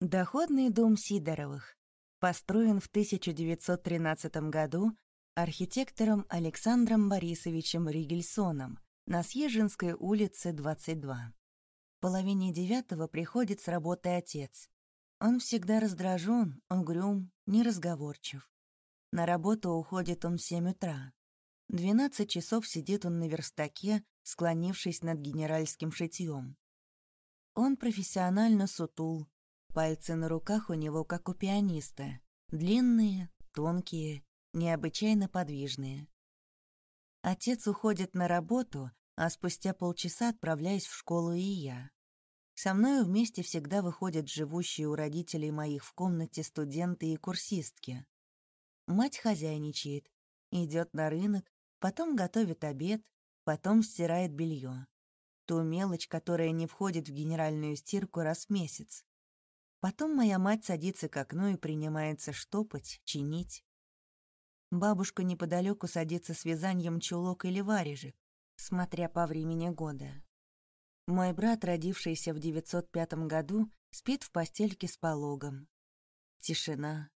Доходный дом Сидоровых построен в 1913 году архитектором Александром Борисовичем Ригельсоном на Съезженской улице, 22. В половине девятого приходит с работы отец. Он всегда раздражен, угрюм, неразговорчив. На работу уходит он в семь утра. Двенадцать часов сидит он на верстаке, склонившись над генеральским шитьем. Он профессионально сутул, Пальцы на руках у него, как у пианиста. Длинные, тонкие, необычайно подвижные. Отец уходит на работу, а спустя полчаса отправляюсь в школу и я. Со мною вместе всегда выходят живущие у родителей моих в комнате студенты и курсистки. Мать хозяйничает, идет на рынок, потом готовит обед, потом стирает белье. Ту мелочь, которая не входит в генеральную стирку раз в месяц. Потом моя мать садится к окну и принимается штопать, чинить. Бабушка неподалеку садится с вязанием чулок или варежек, смотря по времени года. Мой брат, родившийся в 905 году, спит в постельке с пологом. Тишина.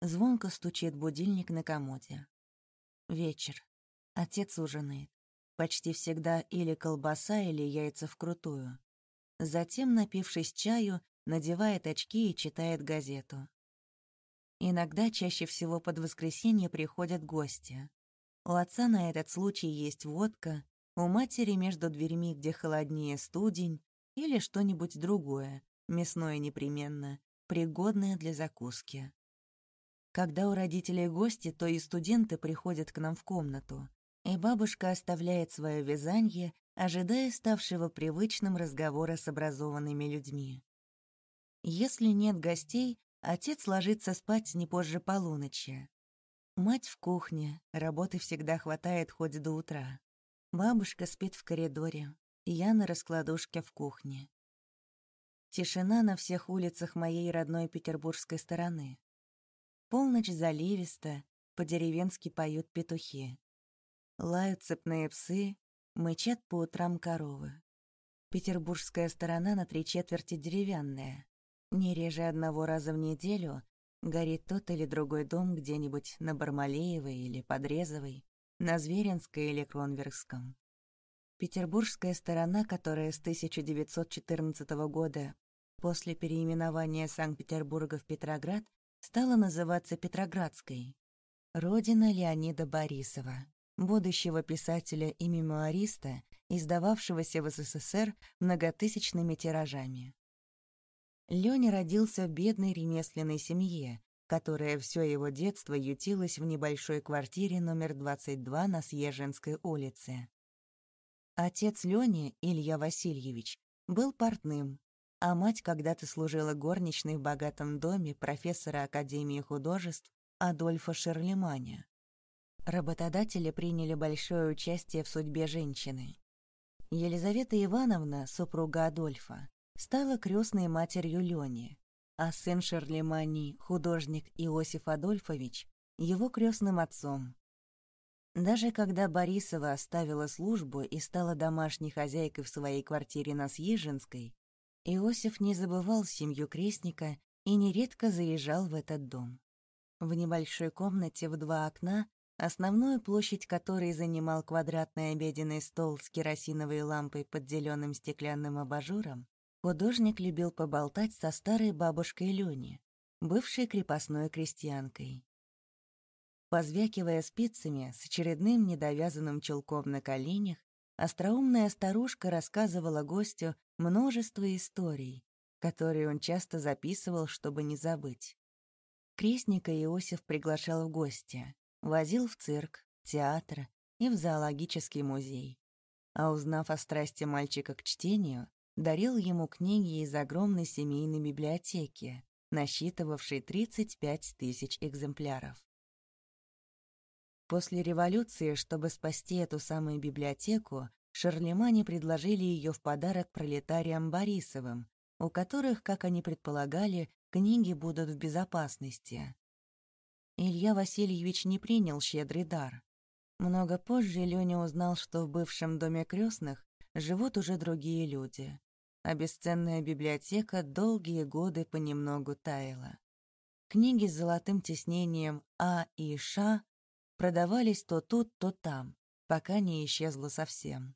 Звонко стучит будильник на комоде. Вечер. Отец ужинает. Почти всегда или колбаса, или яйца вкрутую. Затем, напившись чаю, надевает очки и читает газету. Иногда, чаще всего под воскресенье, приходят гости. У отца на этот случай есть водка, у матери между дверьми, где холоднее студень, или что-нибудь другое, мясное непременно, пригодное для закуски. Когда у родителей гости, то и студенты приходят к нам в комнату, и бабушка оставляет свое вязание, ожидая ставшего привычным разговора с образованными людьми. Если нет гостей, отец ложится спать не позже полуночи. Мать в кухне, работы всегда хватает хоть до утра. Бабушка спит в коридоре, я на раскладушке в кухне. Тишина на всех улицах моей родной петербургской стороны. Полночь заливиста, по-деревенски поют петухи. Лают цепные псы, мычат по утрам коровы. Петербургская сторона на три четверти деревянная. Не реже одного раза в неделю горит тот или другой дом где-нибудь на Бармалеевой или Подрезовой, на Зверинской или Кронверском. Петербургская сторона, которая с 1914 года, после переименования Санкт-Петербурга в Петроград, стала называться Петроградской. Родина Леонида Борисова, будущего писателя и мемуариста, издававшегося в СССР многотысячными тиражами. Лёня родился в бедной ремесленной семье, которая все его детство ютилась в небольшой квартире номер 22 на Съезженской улице. Отец Лёни, Илья Васильевич, был портным, а мать когда-то служила горничной в богатом доме профессора Академии художеств Адольфа Шерлеманя. Работодатели приняли большое участие в судьбе женщины. Елизавета Ивановна, супруга Адольфа, стала крестной матерью Лёни, а сын Шарлемани, художник Иосиф Адольфович, его крестным отцом. Даже когда Борисова оставила службу и стала домашней хозяйкой в своей квартире на Съезженской, Иосиф не забывал семью крестника и нередко заезжал в этот дом. В небольшой комнате в два окна, основную площадь которой занимал квадратный обеденный стол с керосиновой лампой под зеленым стеклянным абажуром, Художник любил поболтать со старой бабушкой Лёни, бывшей крепостной крестьянкой. Позвякивая спицами с очередным недовязанным чулком на коленях, остроумная старушка рассказывала гостю множество историй, которые он часто записывал, чтобы не забыть. Крестника Иосиф приглашал в гости, возил в цирк, театр и в зоологический музей. А узнав о страсти мальчика к чтению, дарил ему книги из огромной семейной библиотеки, насчитывавшей 35 тысяч экземпляров. После революции, чтобы спасти эту самую библиотеку, Шарлемане предложили ее в подарок пролетариям Борисовым, у которых, как они предполагали, книги будут в безопасности. Илья Васильевич не принял щедрый дар. Много позже Леня узнал, что в бывшем доме крестных живут уже другие люди. А бесценная библиотека долгие годы понемногу таяла. Книги с золотым тиснением А и Ш продавались то тут, то там, пока не исчезло совсем.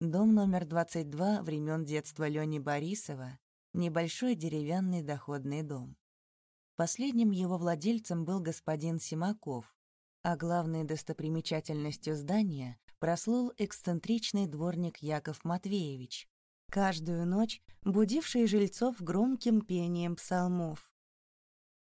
Дом номер 22 времен детства Лёни Борисова — небольшой деревянный доходный дом. Последним его владельцем был господин Симаков, а главной достопримечательностью здания прослыл эксцентричный дворник Яков Матвеевич, каждую ночь будивший жильцов громким пением псалмов.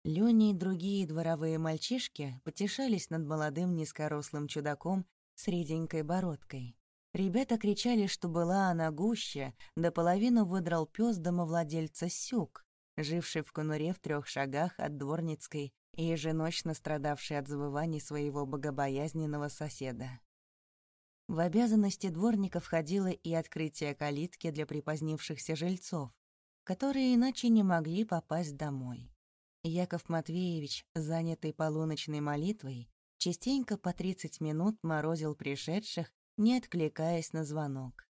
Лёня и другие дворовые мальчишки потешались над молодым низкорослым чудаком с реденькой бородкой. Ребята кричали, что была она гуще, до половину выдрал пес домовладельца Сюк, живший в конуре в трех шагах от Дворницкой и еженочно страдавший от забываний своего богобоязненного соседа. В обязанности дворника входило и открытие калитки для припозднившихся жильцов, которые иначе не могли попасть домой. Яков Матвеевич, занятый полуночной молитвой, частенько по 30 минут морозил пришедших, не откликаясь на звонок.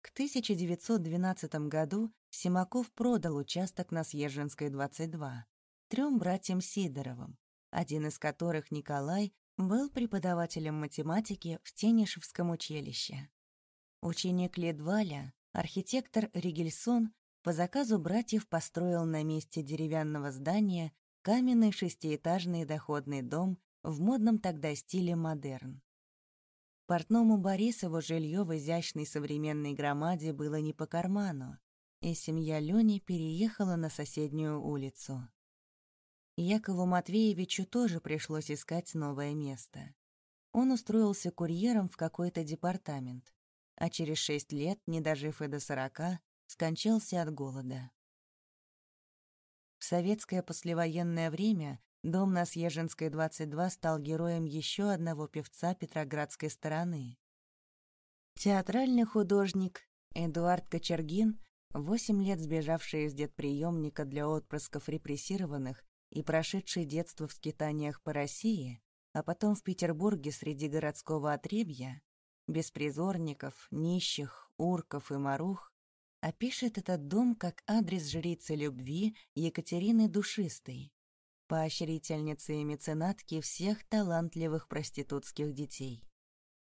К 1912 году Симаков продал участок на Съезженской, 22, трем братьям Сидоровым, один из которых, Николай, был преподавателем математики в Тенишевском училище. Ученик Ледваля, архитектор Ригельсон, по заказу братьев построил на месте деревянного здания каменный шестиэтажный доходный дом в модном тогда стиле модерн. Портному Борисову жилье в изящной современной громаде было не по карману, и семья Лёни переехала на соседнюю улицу. Якову Матвеевичу тоже пришлось искать новое место. Он устроился курьером в какой-то департамент, а через шесть лет, не дожив и до сорока, скончался от голода. В советское послевоенное время дом на Съежинской, 22 стал героем еще одного певца петроградской стороны. Театральный художник Эдуард Кочергин, восемь лет сбежавший из детприемника для отпрысков репрессированных, и прошедший детство в скитаниях по России, а потом в Петербурге среди городского отребья, беспризорников, нищих, урков и марух, опишет этот дом как адрес жрицы любви Екатерины Душистой, поощрительницы и меценатки всех талантливых проститутских детей.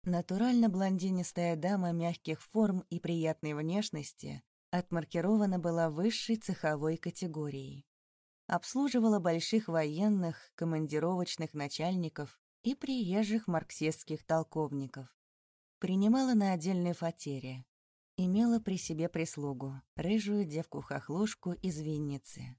Натурально блондинистая дама мягких форм и приятной внешности отмаркирована была высшей цеховой категорией обслуживала больших военных, командировочных начальников и приезжих марксистских толковников. Принимала на отдельной фатере. Имела при себе прислугу, рыжую девку-хохлушку из Винницы.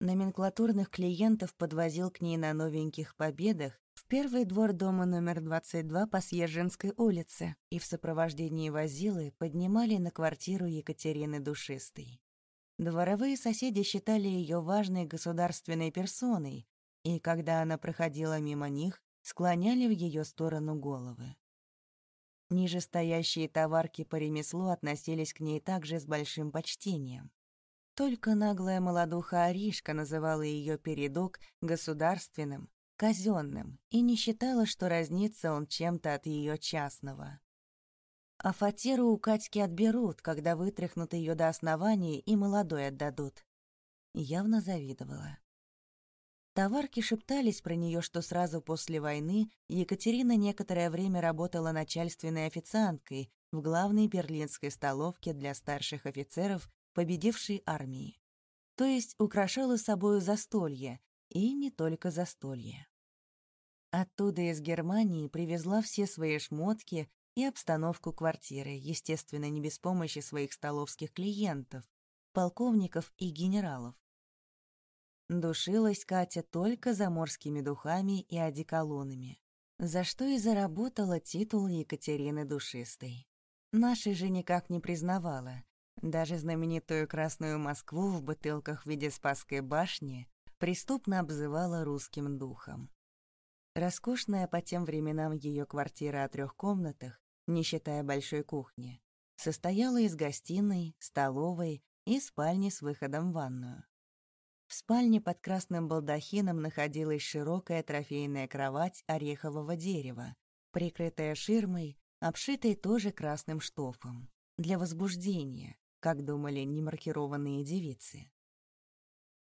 Номенклатурных клиентов подвозил к ней на новеньких победах в первый двор дома номер 22 по Съезжинской улице и в сопровождении возилы поднимали на квартиру Екатерины Душистой. Дворовые соседи считали ее важной государственной персоной, и когда она проходила мимо них, склоняли в ее сторону головы. Нижестоящие товарки по ремеслу относились к ней также с большим почтением. Только наглая молодуха Аришка называла ее передок государственным, казенным и не считала, что разнится он чем-то от ее частного. А фатеру у Катьки отберут, когда вытряхнут ее до основания и молодой отдадут. Явно завидовала. Товарки шептались про нее, что сразу после войны Екатерина некоторое время работала начальственной официанткой в главной берлинской столовке для старших офицеров победившей армии. То есть украшала собою застолье, и не только застолье. Оттуда из Германии привезла все свои шмотки и обстановку квартиры, естественно, не без помощи своих столовских клиентов, полковников и генералов. Душилась Катя только заморскими духами и одеколонами, за что и заработала титул Екатерины Душистой. Нашей же никак не признавала, даже знаменитую Красную Москву в бутылках в виде Спасской башни преступно обзывала русским духом. Роскошная по тем временам ее квартира о трех комнатах не считая большой кухни, состояла из гостиной, столовой и спальни с выходом в ванную. В спальне под красным балдахином находилась широкая трофейная кровать орехового дерева, прикрытая ширмой, обшитой тоже красным штофом. для возбуждения, как думали немаркированные девицы.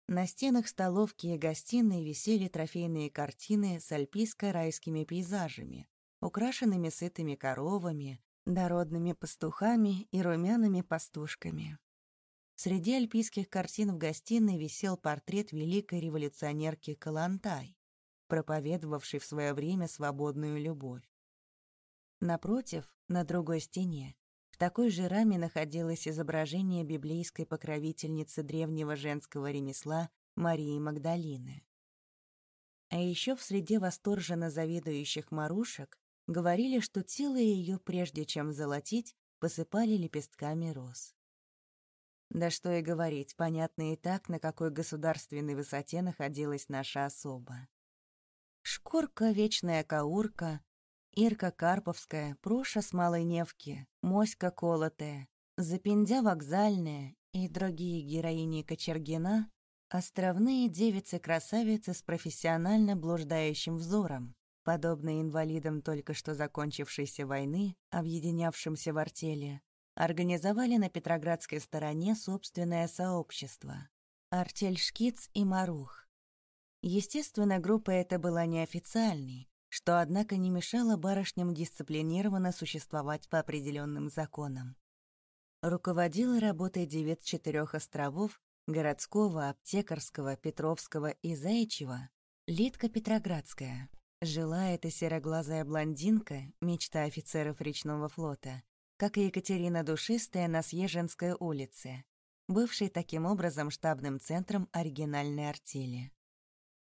На стенах столовки и гостиной висели трофейные картины с альпийско-райскими пейзажами, украшенными сытыми коровами, дородными пастухами и румяными пастушками. Среди альпийских картин в гостиной висел портрет великой революционерки Калантай, проповедовавшей в свое время свободную любовь. Напротив, на другой стене, в такой же раме находилось изображение библейской покровительницы древнего женского ремесла Марии Магдалины. А еще в среде восторженно завидующих марушек говорили, что тело ее, прежде чем золотить, посыпали лепестками роз. Да что и говорить, понятно и так, на какой государственной высоте находилась наша особа. Шкурка, вечная каурка, Ирка Карповская, Пруша с Малой Невки, Моська Колотая, Запиндя Вокзальная и другие героини Кочергина — островные девицы-красавицы с профессионально блуждающим взором, подобные инвалидам только что закончившейся войны, объединявшимся в артели, организовали на Петроградской стороне собственное сообщество — «Артель Шкиц и Марух». Естественно, группа эта была неофициальной, что, однако, не мешало барышням дисциплинированно существовать по определенным законам. Руководила работой девиц четырех островов — городского, аптекарского, Петровского и Заячьего — Лидка Петроградская. Жила эта сероглазая блондинка, мечта офицеров речного флота, как и Екатерина Душистая на Съеженской улице, бывшей таким образом штабным центром оригинальной артели.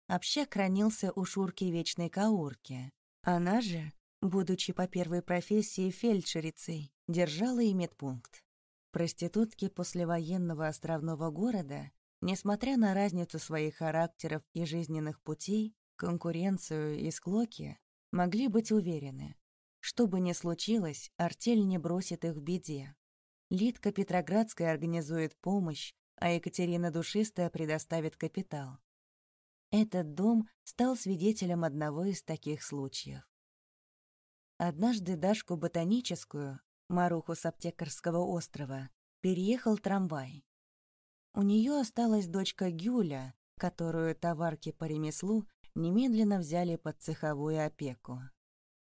Общак хранился у Шурки Вечной Каурки. Она же, будучи по первой профессии фельдшерицей, держала и медпункт. Проститутки послевоенного островного города, несмотря на разницу своих характеров и жизненных путей, конкуренцию и склоки, могли быть уверены, что бы ни случилось, артель не бросит их в беде. Лидка Петроградская организует помощь, а Екатерина Душистая предоставит капитал. Этот дом стал свидетелем одного из таких случаев. Однажды Дашку Ботаническую, Маруху с аптекарского острова, переехал трамвай. У нее осталась дочка Гюля, которую товарки по ремеслу немедленно взяли под цеховую опеку.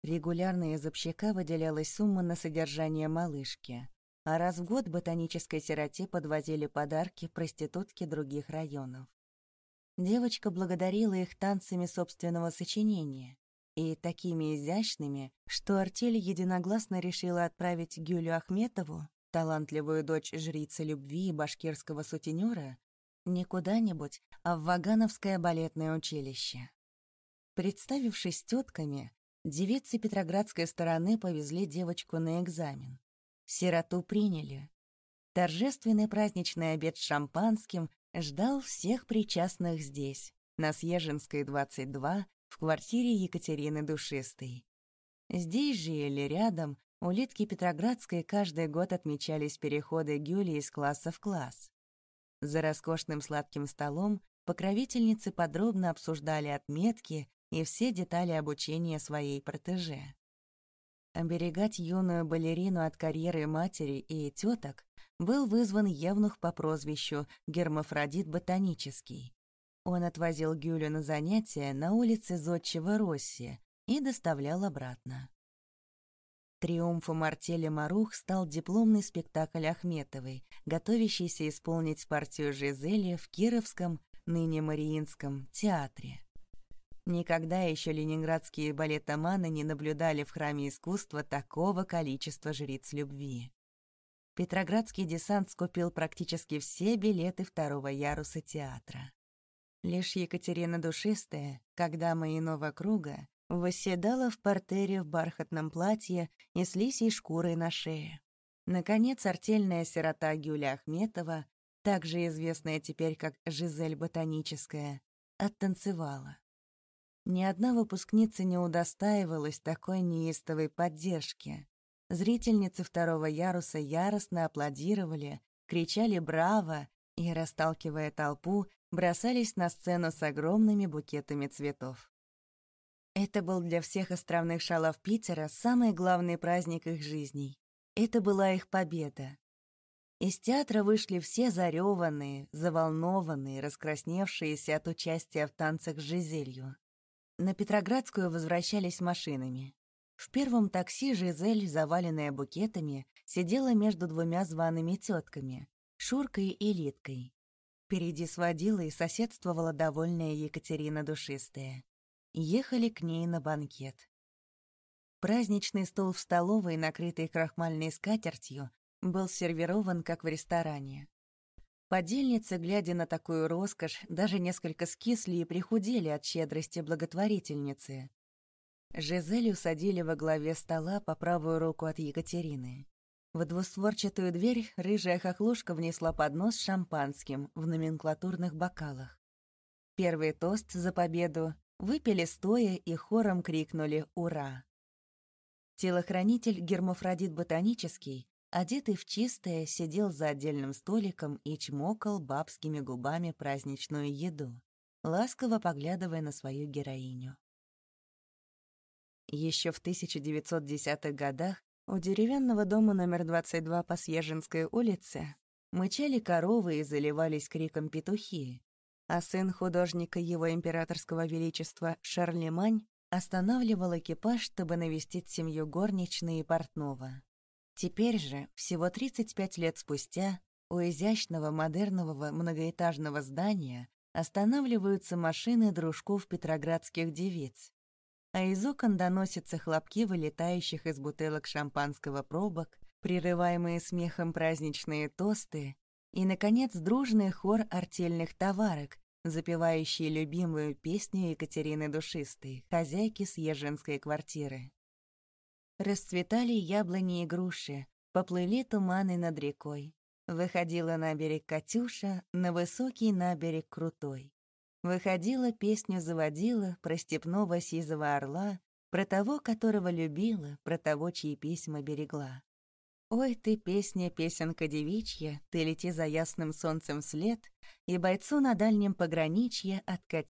Регулярно из общака выделялась сумма на содержание малышки, а раз в год ботанической сироте подвозили подарки проститутки других районов. Девочка благодарила их танцами собственного сочинения и такими изящными, что артель единогласно решила отправить Гюлю Ахметову, талантливую дочь жрицы любви и башкирского сутенера, не куда-нибудь, а в Вагановское балетное училище. Представившись тетками, Девицы Петроградской стороны повезли девочку на экзамен. Сироту приняли. Торжественный праздничный обед с шампанским ждал всех причастных здесь, на Съежинской, 22, в квартире Екатерины Душистой. Здесь же или рядом у Литки Петроградской каждый год отмечались переходы Гюли из класса в класс. За роскошным сладким столом покровительницы подробно обсуждали отметки и все детали обучения своей протеже. Оберегать юную балерину от карьеры матери и теток был вызван Евнух по прозвищу Гермафродит Ботанический. Он отвозил Гюлю на занятия на улице Зодчего Росси и доставлял обратно. Триумфом артели Марух стал дипломный спектакль Ахметовой, готовящийся исполнить партию Жизели в Кировском, ныне Мариинском, театре. Никогда еще ленинградские балетоманы не наблюдали в храме искусства такого количества жриц любви. Петроградский десант скупил практически все билеты второго яруса театра. Лишь Екатерина Душистая, когда мы иного круга, восседала в портере в бархатном платье и с лисьей шкурой на шее. Наконец, артельная сирота Гюля Ахметова, также известная теперь как Жизель Ботаническая, оттанцевала. Ни одна выпускница не удостаивалась такой неистовой поддержки. Зрительницы второго яруса яростно аплодировали, кричали «Браво!» и, расталкивая толпу, бросались на сцену с огромными букетами цветов. Это был для всех островных шалов Питера самый главный праздник их жизней. Это была их победа. Из театра вышли все зареванные, заволнованные, раскрасневшиеся от участия в танцах с Жизелью. На Петроградскую возвращались машинами. В первом такси Жизель, заваленная букетами, сидела между двумя зваными тетками — Шуркой и Литкой. Впереди сводила и соседствовала довольная Екатерина Душистая. Ехали к ней на банкет. Праздничный стол в столовой, накрытый крахмальной скатертью, был сервирован, как в ресторане. Подельницы, глядя на такую роскошь, даже несколько скисли и прихудели от щедрости благотворительницы. Жизель усадили во главе стола по правую руку от Екатерины. В двустворчатую дверь рыжая хохлушка внесла поднос с шампанским в номенклатурных бокалах. Первый тост за победу выпили стоя и хором крикнули «Ура!». Телохранитель Гермафродит Ботанический, одетый в чистое, сидел за отдельным столиком и чмокал бабскими губами праздничную еду, ласково поглядывая на свою героиню. Еще в 1910-х годах у деревянного дома номер 22 по Съежинской улице мычали коровы и заливались криком петухи, а сын художника его императорского величества Шарлемань останавливал экипаж, чтобы навестить семью горничной и портного. Теперь же, всего 35 лет спустя, у изящного модернового многоэтажного здания останавливаются машины дружков петроградских девиц, а из окон доносятся хлопки вылетающих из бутылок шампанского пробок, прерываемые смехом праздничные тосты и, наконец, дружный хор артельных товарок, запевающий любимую песню Екатерины Душистой, хозяйки съезженской квартиры. Расцветали яблони и груши, поплыли туманы над рекой. Выходила на берег Катюша, на высокий наберег крутой. Выходила, песню заводила про степного сизого орла, про того, которого любила, про того, чьи письма берегла. Ой ты, песня, песенка девичья, ты лети за ясным солнцем вслед, и бойцу на дальнем пограничье откати